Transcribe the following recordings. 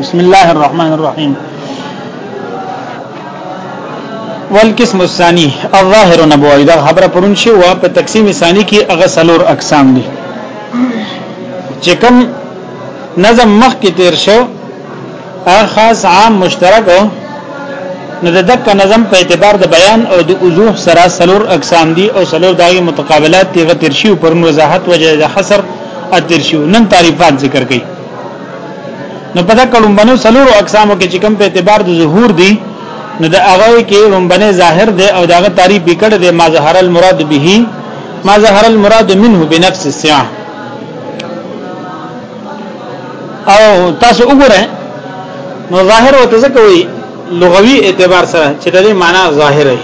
بسم الله الرحمن الرحيم والقسم الثاني الظاهر نبوي دا خبره پرون شي وا په تقسیم ثاني کې هغه سلور اقسام دي چې کوم نظم مخ کې تیر شو هغه خاص عام مشترک نو د دک نظم په اعتبار د بیان او د وضوح سره سلور اقسام دي او سلور دغه متقابلات دی غتر شي پر وضاحت وجه د حصر اتر شي نن تعریفات ذکر کړي نو په دک لومبنو سلور اقسامو کې چې کوم په اعتبار د ظهور دي نو د هغه کې لومبنه ظاهر دی او دغه تعریف وکړ د ما ظهر المراد به ما ظهر المراد منه بنفس السعه او تاسو وګورئ نو ظاهر او تزکوي لغوي اعتبار سره چې د معنا ظاهر دی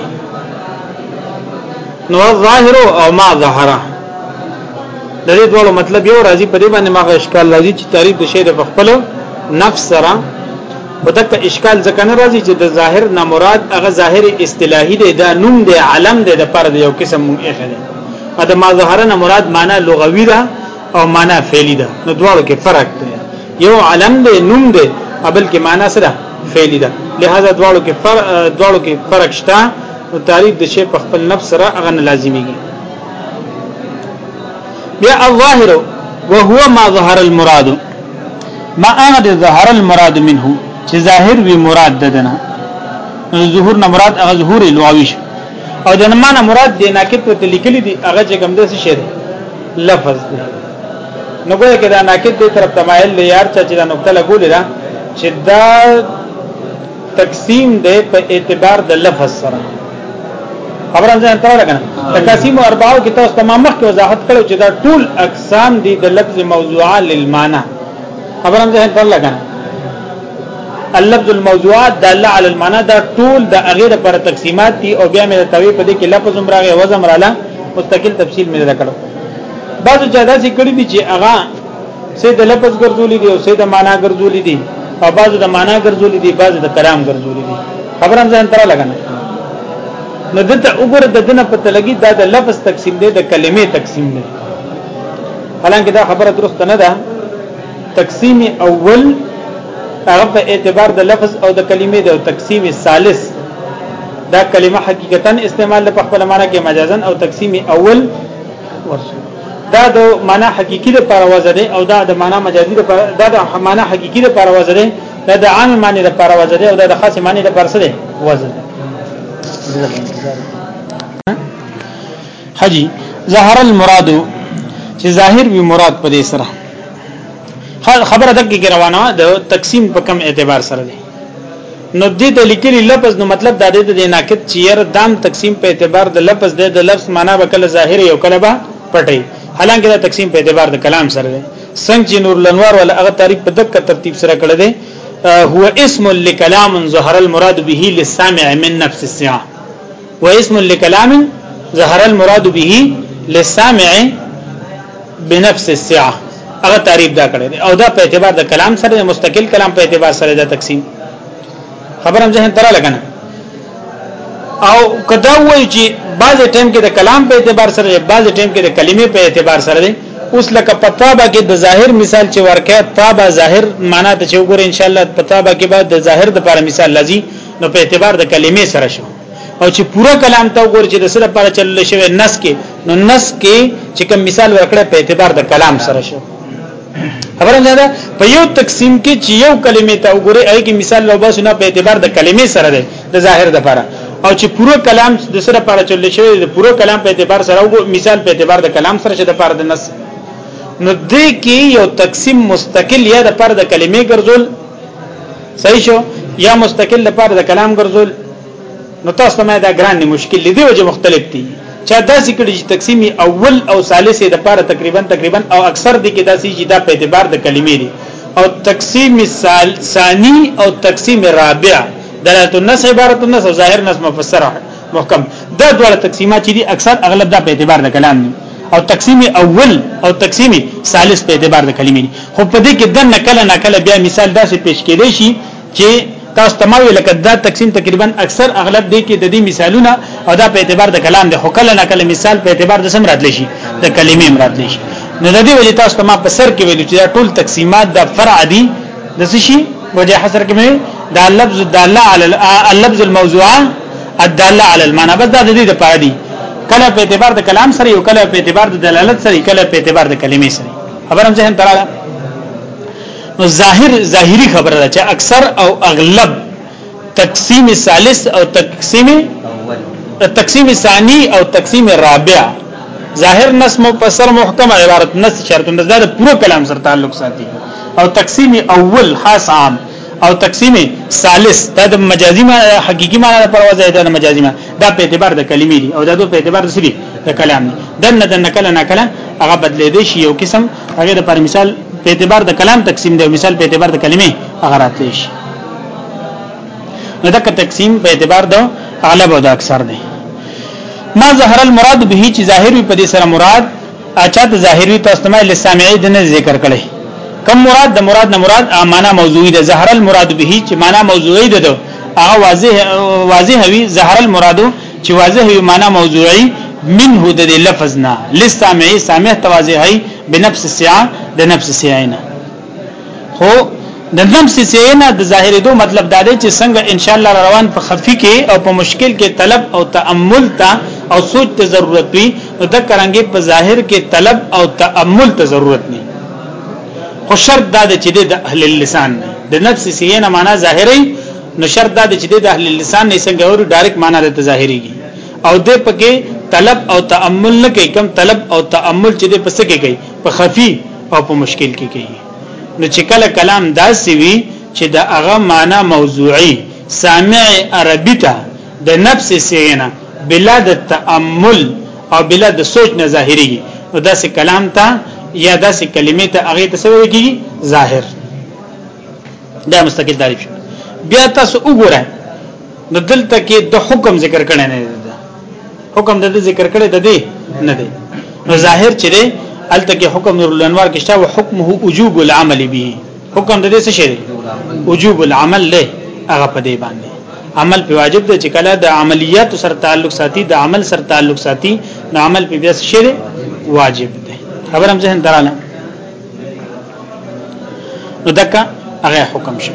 نو ظاهر او ما ظهر د دې ډول مطلب یو راځي په دې باندې ما اشکال راځي چې تعریف د شی د خپل نفس سره ودک اشکال ځکه نه راځي چې د ظاهر نه مراد هغه ظاهر اصطلاحي دی دا نوم دی علم دی د پر یو قسم مونږ اخلي دا ما ظهر نه مراد معنا لغوي ده او معنا فعلی ده نو دواړو کې فرق دی یو علم دی نوم دی ابل کې معنا سره فعلی ده لہذا دواړو کې فرق دواړو کې فرق شته نو تعریف د شی په خپل نفس سره هغه لازمیږي بیا الظاهر وهو ما ظهر المراد ما هغه ظهر المراد منه چې ظاهر وی مراد ددنه ظهور نه مراد هغه ظهور لغوي شي او د نمانه مراد د ناکت ته لیکلي دي هغه چې کوم د څه شی لفظ دی نو ګویا کې دا ناکت دی طرف تمایل دی یار چې دا نقطه لګولې ده چې دا تقسیم دی په اعتبار د لفظ سره خبره ځان ته لګنه تقسیم اربعو کې تاسو تمام مخ کې وضاحت کړو چې دا ټول اقسام دي د لفظ موضوعه للمانه خبره ځان ته لګنه اللفظ الموضوعات د الله علی المعنى دا ټول د هغه د پر تقسیمات دي او بیا مې د توی په دې کې لفظ هم راغی وزن رااله مستقل تفصیل مې نه کړو بعضو چا داسې کړی دي چې هغه سه د لفظ ګرځولې دي او سه د معنا ګرځولې دي او بعضو د معنا ګرځولې دي بعضو د کلام ګرځولې دي خبرم ځان تر لګنه نو دته وګوره د دنه پته لګي دا د لفظ تقسیم دی د کلمې تقسیم دی حالانکه دا خبره درسته نه ده تقسیم اول هغه په اعتبار د لفظ او د کلمې د تقسیم ثالث دا کلمه حقیقتا استعمال په خپل معنی کې مجازا او تقسیم اول دا د معنی حقيقي د پرواز ده او دا د معنی مجازي د دا د معنی حقيقي د پرواز ده دا د عام معنی د پرواز ده او دا د خاص معنی د پرسه ده وزن حجی ظهر المراد چې ظاهر وی مراد په دې سره خبره دغه کې روانه ده تقسیم په کم اعتبار سره دی نو دې د لیکلي لفظ نو مطلب دا دی د ناقد چیر دام تقسیم په اعتبار د لفظ دی د لفظ معنا به کله ظاهر یو کله به پټي حالانکه دا تقسیم په اعتبار د کلام سره دی څنګه چې نور لنوار ولا هغه تعریف په دقت ترتیب سره کړی دی هو اسم لکلام ظهر المراد به للسامع من نفس الساعه واسم لکلام ظهر المراد به للسامع بنفس السعه هغه تعریف دا کړی او دا په اعتبار د کلام سره د مستقل کلام په اعتبار سره دا تقسیم خبرم ځه تر لګنه او کدا وای چې بعض ټیم کې د کلام په اعتبار سره بعض ټیم کې د کلمې په اعتبار سره دی اوس لکه پتابه کې د ظاهر مثال چې ورکه تابه ظاهر معنا ته چې وګور ان شاء الله پتابه کې بعد د ظاهر د پر مثال لذي نو په اعتبار د کلمې سره شو او چې پورا کلام ته وګور چې د سره پر چلل شوی نس کې نو نس کې چې کوم مثال ورکړه په اعتبار د کلام سره شو خبره ده په یو تقسیم کې چې یو کلمې ته وګوري اې کې مثال لو بس نه په اعتبار د کلمې سره ده د ظاهر د لپاره او چې پورا کلام د سره پر چلل شوی د پورا کلام په اعتبار سره وګور مثال په اعتبار د کلام سره چې د پر د نس نو دې کې یو تقسیم مستقل یا د پر د کلمې ګرځول صحیح شو یا مستقل لپاره د کلام ګرځول نو تاسو ته دا ګران نه مشکل دی وجه مختلف دي چا داسې کړي چې تقسیم اول او ثالث د لپاره تقریبا تقریبا او اکثر دي کې داسې چې دا په اعتبار د کلمې دي او تقسیم ثانی او تقسیم رابع دلالت النص عبارت النص ظاهر نص مفسره محکم دا ډول تقسیمات چې دي اکثر اغلب دا په اعتبار د کلام دي او تقسیم اول او تقسیم ثالث په اعتبار د کلمې خو په دې کې د نقل نقل بیا مثال داسې پیش کېدې شي چې تاسو تماوي لکه دا تقسیم تقریبا اکثر اغلب دې کې د دې مثالونه او دا په اعتبار د کلام د حکل نقل مثال په اعتبار د سم راتلی شي د کلمې مراد لشي نو د دې وجه تاسو ما په سر کې ویل چې دا ټول تقسیمات د فرع دي د څه شي وجه حصر کې دا لفظ د الله علی اللفظ الموضوعه الداله علی المعنى بس دا د دې لپاره دي کله په اعتبار د کلام سره یو کله په اعتبار د دلالت سره کله په اعتبار د کلمې سره خبرم ذهن تراله نو ظاهر ظاهری خبره ده چې اکثر او اغلب تقسیم ثالث او تقسیم تقسیم ثانی او تقسیم رابع ظاهر نس مفسر محکم عبارت نس شرط نس دا پورو کلام سره تعلق ساتي او تقسیم اول خاص عام او تقسیم ثالث دا د مجازي معنی د حقيقي معنی پر وځای د مجازي معنی دا په اعتبار د کلمې دي او دا په اعتبار د سری د کلام دي دنه د نکل نه کله هغه بدلې دي شي یو قسم هغه د پر مثال په اعتبار د کلام تقسیم دی مثال په اعتبار د کلمې هغه راتلی شي نو دا تقسیم په اعتبار د اغلب او د اکثر دی ما ظهر المراد به چې ظاهر په دې سره مراد اچھا د ظاهر وی تاسو ته لسامعي د نه ذکر کړي کم مراد د مراد نه مراد معنا موضوعي ده ظهر المراد به چې معنا موضوعي ده هغه واضح واضح وي ظهر المراد چې واضح وي معنا موضوعي منه د لفظ نه لسامعي سامع توازحي بنفس الساعه د نفس سیاینه خو د لمس سینا د ظاهرې دو مطلب دا دی چې څنګه ان شاء الله روان په خفي کې او په مشکل کې طلب او تامل ته او سوچ ته ضرورت وي نو د کرانګي په ظاهر کې طلب او تامل ته ضرورت نه خو شرط دا دی چې د اهل اللسان د نفس سینا معنا ظاهري نو شرط دا دی چې د اهل اللسان نه څنګه ورو ډایرک معنا د ظاهريږي او د پکې طلب او تامل نه کوي کم طلب او تامل چې د پسکه کوي په خفي او په مشکل کې کوي نو چې کله کلام داسې وي چې د هغه معنی موضوعي سامع عربی ته د نفس سینا بلا د تامل او بلا د سوچ نه ظاهري نو داسې کلام ته یا داسې کلمې ته هغه ته سوي کیږي ظاهر دا مستقل تعریف بیا تاسو وګورئ نو دلته کې د حکم ذکر کړی نه دی حکم د ذکر کړي د دې نه دی نو ظاهر چې دی الته کې حکم نور الانوار کې شته او حکمه وجوب العمل به حکم د دې څه شي وجوب العمل له هغه په دې باندې عمل په واجب دی چې کله د عملیات سره تعلق ساتي د عمل سره تعلق ساتي نو عمل په بیا شي واجب دی خبرم ذهن دراله نو دکا هغه حکم شي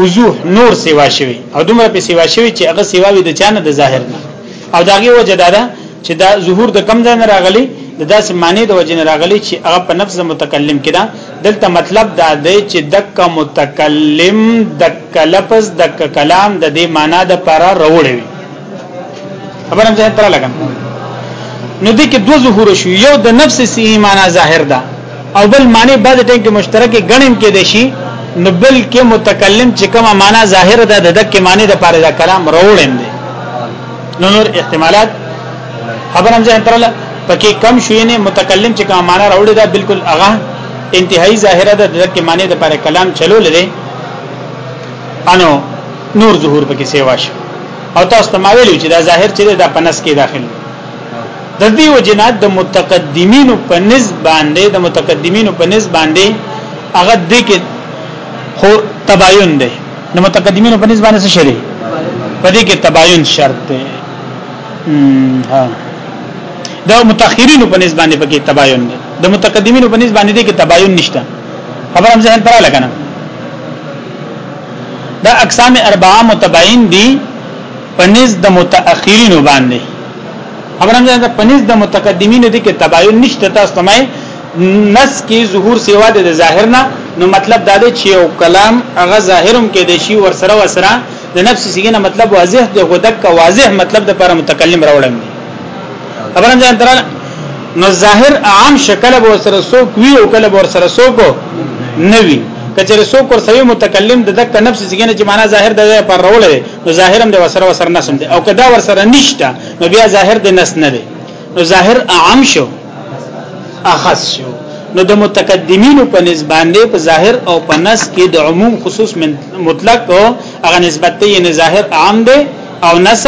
وضوح نور سیوا شوی او دومره په سیوا شوی چې هغه سیوا وي د چانه د ظاهر نه او داغه وجه دا ده چې دا ظهور د کم ځای نه راغلی د داسې معنی د وجه نه راغلی چې هغه په نفس متکلم کې ده دلته مطلب دا دی چې دک متکلم دک لفظ دک کلام د دې معنی د پر وروړي خبره مې ځان تر لګم نو دې کې دوه ظهور شو یو د نفس سی معنا ظاهر ده او بل معنی بعد ټیم کې مشترک غنم کې دي شي نو بل کې متکلم چې کومه معنا ظاهر ده د دک معنی د پاره دا کلام روړم دي نو نور احتمالات خبره مې ځان تر لګم پکې کم شوی نه متکلم چې کومه معنا راوړي ده بالکل هغه انتهایی ظاهره ده د دک معنی د پاره کلام چلو لري انو نور ظهور پکې سیوا شي او تاسو ته ما ویلو چې دا ظاهر چې دا پنس کې داخل دی د دې وجنه د متقدمینو په نسبت باندې د متقدمینو په نسبت باندې هغه د کې خو تباین دی د متقدمینو په نسبت باندې څه شری په دې کې تباین شرط دی ها د متأخرینو په نسبت باندې پکې تباین دی د متقدمینو په نسبت باندې کې تباین نشته خبر هم ځین پر لګنه دا اقسام اربعه متباین دي پنځ د متأخرینو باندې خبرم ده پنځ د متقدمینو دي کې تباین نشته تاسو ته نس کې ظهور سیوا د ظاهر نه نو مطلب دا دی چې یو کلام هغه ظاهرم کې دی شی ور سره وسره د نفس سیګنه مطلب واضح دی غدک واضح مطلب د پر متکلم راوړم خبرم ده نو ظاهر عام شکل به سره سوک وی او کله به سره سوک نه وی کچره سوک ور سوی متکلم د دک نفس څنګه چې معنا ظاهر د پر رول دی نو ظاهر هم د وسره وسره نه سم دی او کدا ور سره نشته نو بیا ظاهر د نس نه دی نو ظاهر عام شو اخص شو نو د متقدمینو په نسبانه په ظاهر او په نس کې د عموم خصوص مطلق او هغه نسبت یې ظاهر عام دی او نس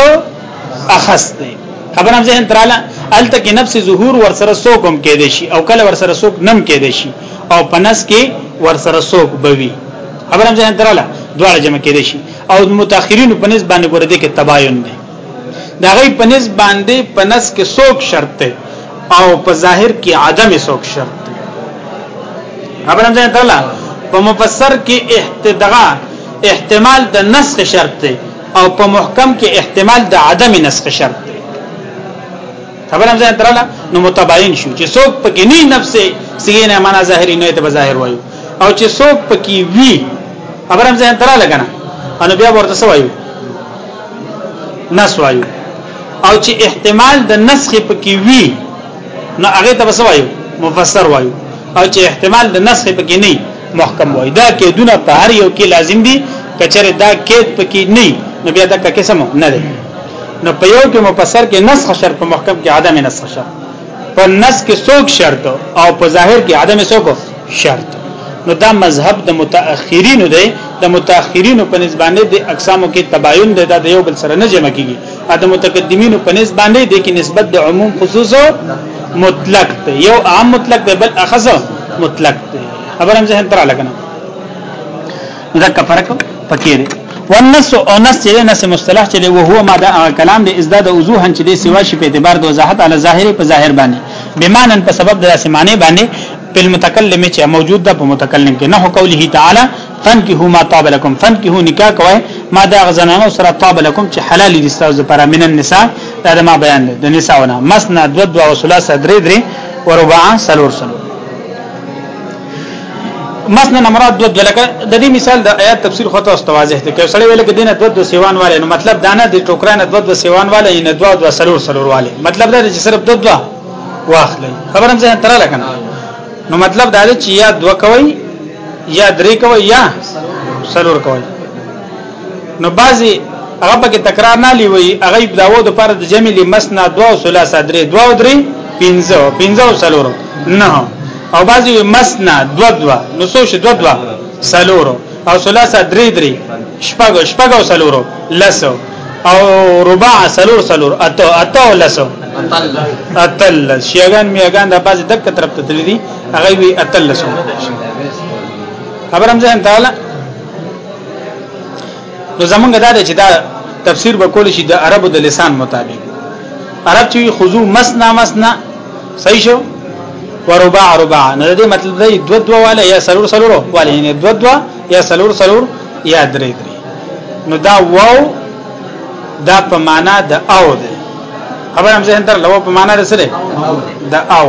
اخص دی خبر هم ذهن تراله الته کې نفس ظهور ور سره سوق هم کې دي شي او کله ور سره سوق نم کې دي شي او پنس کې ور سره سوق بوي خبر هم ذهن تراله دواړه جمع کې دي شي او متأخرین په نسبت باندې ګور دي کې تباین دي دا غي په نسبت باندې پنس کې سوق شرط دی او په ظاهر کې عدم سوق شرط دی خبر هم ذهن تراله په مفسر کې احتدغه احتمال د نسخ شرط دی او په محکم کې احتمال د عدم نسخ شرط دی خبر هم ځان تراله نو متباین شو چې څوک پکې نه نفس سیګې نه معنا ظاهری نه ته بظاهر وایو او چې څوک پکې وی خبر هم ځان تراله کنه ان بیا ورته سوایو نس وایو او چې احتمال د نسخ پکې وی نو هغه ته بسوایو مفسر وایو او چې احتمال د نسخ پکې نه محکم وای دا کې دونه په هر یو کې لازم دي کچره دا کې پکې نه نو بیا دا قسم نه دی نو په یو کې مفسر کې نسخ شرط په محکم کې عدم نسخ شرط په نس کې څوک شرط او په ظاهر کې عدم څوک شرط نو دا مذهب د متأخرینو دی د متأخرینو په نسبانه د اقسامو کې تباین دی دا د یو بل سره نه جمع کیږي د متقدمینو په نسبت باندې د کې نسبت د عموم خصوص مطلق دی یو عام مطلق دی بل اخص مطلق دی خبر هم ځه تر لګنه ځکه فرق پکې دی والنص او نص چې نص مصطلح چې او هو ما دا کلام دی ازداد وضوحا چې د سوا شي په اعتبار د وضاحت علی ظاهر په ظاهر باندې بمانن په سبب د سمانه باندې په متکلم چې موجود ده په متکلم کې نه قوله تعالی فنکحو ما طاب لكم فنکحو نکاح کوي ما دا غزنانو سره طاب لكم چې حلال دي تاسو لپاره من النساء دا ما بیان دي د نساونه مسنا دو دو او ثلاثه درې درې وربع سلور سلور مسنا مراد دو دلکه د دې مثال د آیات تفسیر خو تاسو واضح دي که سړی ویل کې دینه دو دو سیوان والے نو مطلب دا نه د ټوکران دو دو سیوان والے نه دو دو سلور سلور والے مطلب دا چې صرف دو دو واخلې خبرم ځه تر لکنه نو مطلب دا چې یا دو کوي یا درې کوي یا سلور کوي نو بعضی هغه پکې تکرار نه لیوي هغه داوود پر د جمع لمسنا دوا او ثلاثه درې دوا او درې پنځه پنځه او سلور نه او بعضی مسنا دوا دوا نو څو شي دوا دوا سلور او ثلاثه درې درې شپږ شپږ او سلور لسو او ربع سلور سلور اته اته لسو اتل شیغان میغان د باز دک طرف ته تللی هغه وی اتلس خبرم ځان تعالی نو زمونږ دا چې دا تفسیر به کول شي د عربو د لسان مطابق عرب چې خذو مسنا مسنا صحیح شو ورباع رباع نه دې مطلب دی دو دو والا یا سلور سلور والا یعنی دو دو یا سلور سلور یا درې درې نو دا واو دا په معنا د او ده خبر هم ځین تر لو په معنا رسره د او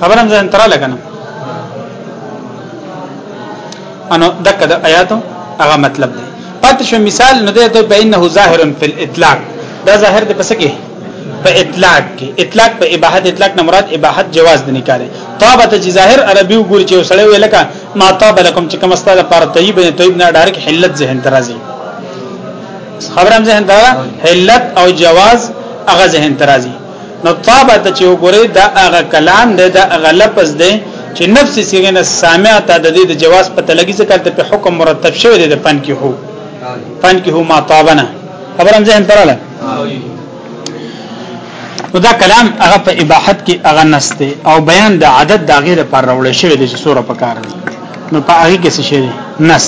خبرم ځان ترا لګنه انو دک د آیاتو هغه مطلب دی پاتې شو مثال نه دی ته بینه ظاهر فی الاطلاق دا ظاهر دی پس کې په اطلاق کې اطلاق په اباحت اطلاق نه مراد اباحت جواز دی نه کاری طابه ته ظاهر عربي وګور چې وسړی ویل کا ما طاب لكم چې کوم ستاده پر طيب نه طيب نه ډارک حلت ذهن ترازي خبرم ذهن ترا حلت او جواز هغه ذهن ترازي نو طابه ته چې وګوره دا هغه کلام دی دا هغه لفظ دی چې نفس صيغه نه سامع ته د دې د جواز په تلګي څخه ته په حکم مرتب شوی دی د پن کې هو پن کې هو ما طابنا خبرم ذهن تراله نو دا کلام هغه په اباحت کې هغه نسته او بیان د عدد د غیر پر راول شوی دی چې سوره پکاره نو په هغه کې څه شي نس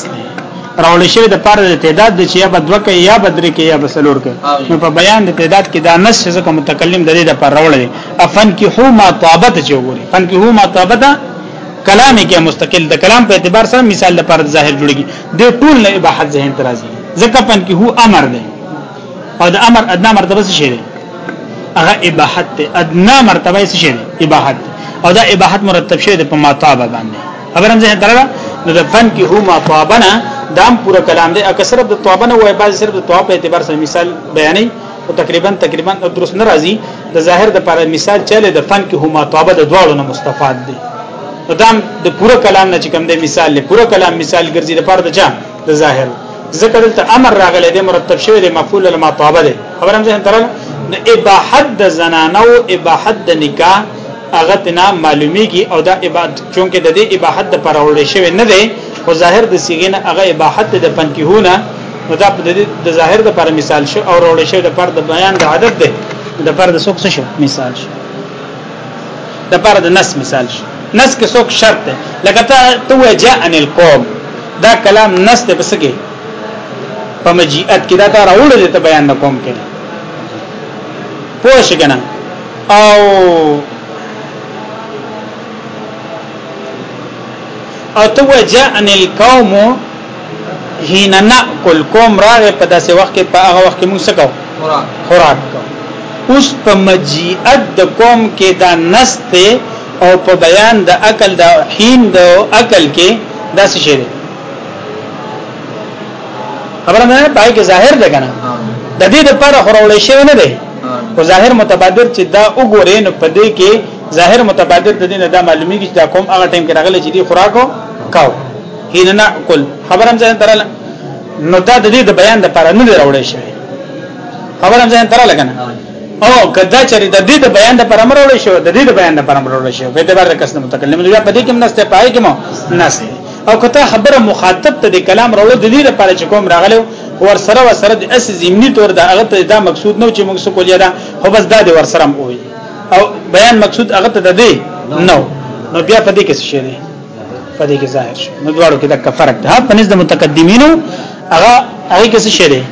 راول شي د پاره د تعداد د چیا په دوکه یا بدرې کې یا بسلور کې نو په بیان د تعداد کې دا نس چې کوم متکلم د دې د پر راول دي افن کې هو ما طابت جوړي فن کې هو ما طابت کلام کې مستقل د کلام په اعتبار سره مثال لپاره ظاهر جوړيږي د ټول نه اباحت ذهن ترازي ځکه فن کې هو امر دی او د امر ادنا مرتبه څه شي ده هغه اباحت ده ادنا مرتبه څه شي ده اباحت او دا اباحت مرتب شي ده په ماتابه باندې خبرم ځه درا نو د فن کې هو ماتابنا دام پورا کلام دی اکه صرف د توابنه وای بعض صرف د تواب په اعتبار سره مثال بیانې او تقریبا تقریبا درست ناراضي د ظاهر د پر مثال چاله د فن کې هما توابه د دواړو نه مستفاد دي دام د پورا کلام نه چې کوم د مثال له پورا کلام مثال ګرځي د پر د جام د ظاهر ذکر دلته امر راغلی دی مرتب شوی دی مفعول لما طابه دی خبرم ځین تر نو اباحت د زنانو اباحت د نکاح هغه تنا معلومیږي او دا عبادت چونکه د دې اباحت د پر اورل شوی نه دی خو ظاهر د سیګنه هغه اباحت د پنکیونه نو دا د ظاهر د پر مثال شو او اورل شوی د پر د بیان د عادت دی د پر د سوکس شو مثال شو د پر د نس مثال شي نس کې څوک شرط ده لکه ته تو جاء ان القوم دا کلام نس ته پس کې په مجیئت کې دا تر اول دې ته بیان نه کوم کې پوه شي کنه او او تو جاء ان القوم حين ناكل کوم راغ په داسې وخت کې په هغه وخت کې موږ سکو خوراک کو اوس په مجيئت د کوم کې دا نسته او په بیان د عقل د حين د عقل کې داسې شي خبره نه پای کې ظاهر ده کنه د دې لپاره خورول شي نه دی او ظاهر متبادر چې دا وګورې نو په دې کې ظاهر متبادر د دې نه دا معلومیږي چې دا کوم هغه ټیم کې راغلی چې دی خوراکو کاو حين ناكل خبر هم ځان تراله نو دا د دې د بیان د پر نه راوړې شي خبر هم ځان تراله کنه او کدا چری د دې د بیان د پر امر وړې شو د دې د بیان د پر امر وړې شو په دې باندې کس نه متکلم دی په دې کې منسته پای کې مو نسته او کته خبره مخاطب ته د کلام راوړو د دې لپاره چې کوم راغلو ور سره ور سره د اس زمینی تور دا هغه ته دا مقصود نو چې موږ سو کولیا دا خو بس دا د ور سره او بیان مقصود هغه ته ده نو نو بیا په دې کې څه شي په دې کې ظاهر شي نو دواړو کې د کفرق ده په نسبت متقدمینو هغه هغه کې څه شری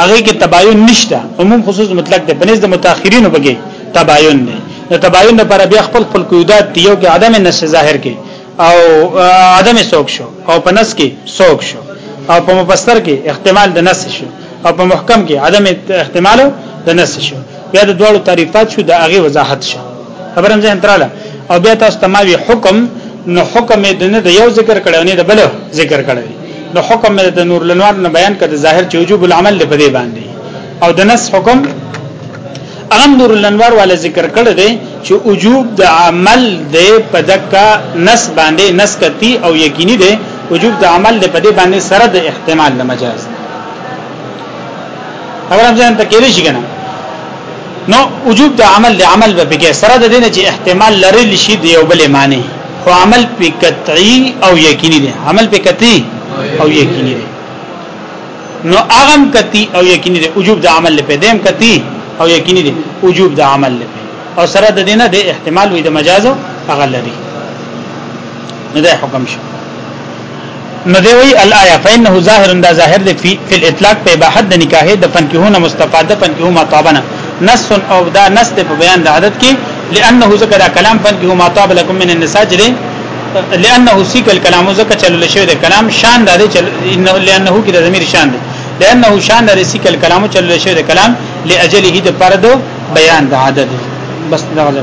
هغه کې تباین نشته عموم خصوص مطلق ده په نسبت متأخرینو بګي تباین نه د تباین لپاره بیا خپل خپل قیودات دیو کې عدم نس ظاهر کې او عدم سوک شو او په نس کې سوک شو او په مفسر کې احتمال د نس شو او په محکم کې عدم احتمال د نس شو بیا د دوړو تعریفات شو د هغه وضاحت شو خبرم ځین تراله او بیا تاسو ته ما وی حکم نو حکم د نه د یو ذکر کړي نه د بل ذکر کړي نو حکم د نور لنوار نه بیان کړي ظاهر چې وجوب العمل په دې باندې او د نس حکم هغه نور لنوار ولا ذکر کړي دي چې وجوب د عمل د پدکا نس باندې نس کتی او یقیني دي وجوب د عمل د پدې باندې سره د احتمال د مجاز خبرم ځان ته کېږي کنه نو وجوب د عمل د عمل به بګه سره د دینه چې احتمال لري لشي دی او بل معنی خو عمل په قطعي او یقیني دی عمل په قطعي او یقیني دی نو اغم قطعي او یقیني دی وجوب د عمل په دیم قطعي او یقیني دی وجوب د عمل په او سره د دینه د احتمال وي د مجاز هغه لري نو دا حکم شو نو دی وی الایا فانه ظاهر دا ظاهر دی فی الاطلاق په اباحت د نکاح د فنکهونه مستفاده فنکهما طابنا نص او دا نص په بیان د عادت کې لانه ذکر کلام فنکهما طاب لكم من النساء جری لانه سیک الكلام ذکر چلو لشی د کلام شان د انه لانه کې د ضمیر شان دی لانه شان د سیک الكلام چلو لشی د کلام لاجله د پرد بیان د عادت بس دا غزه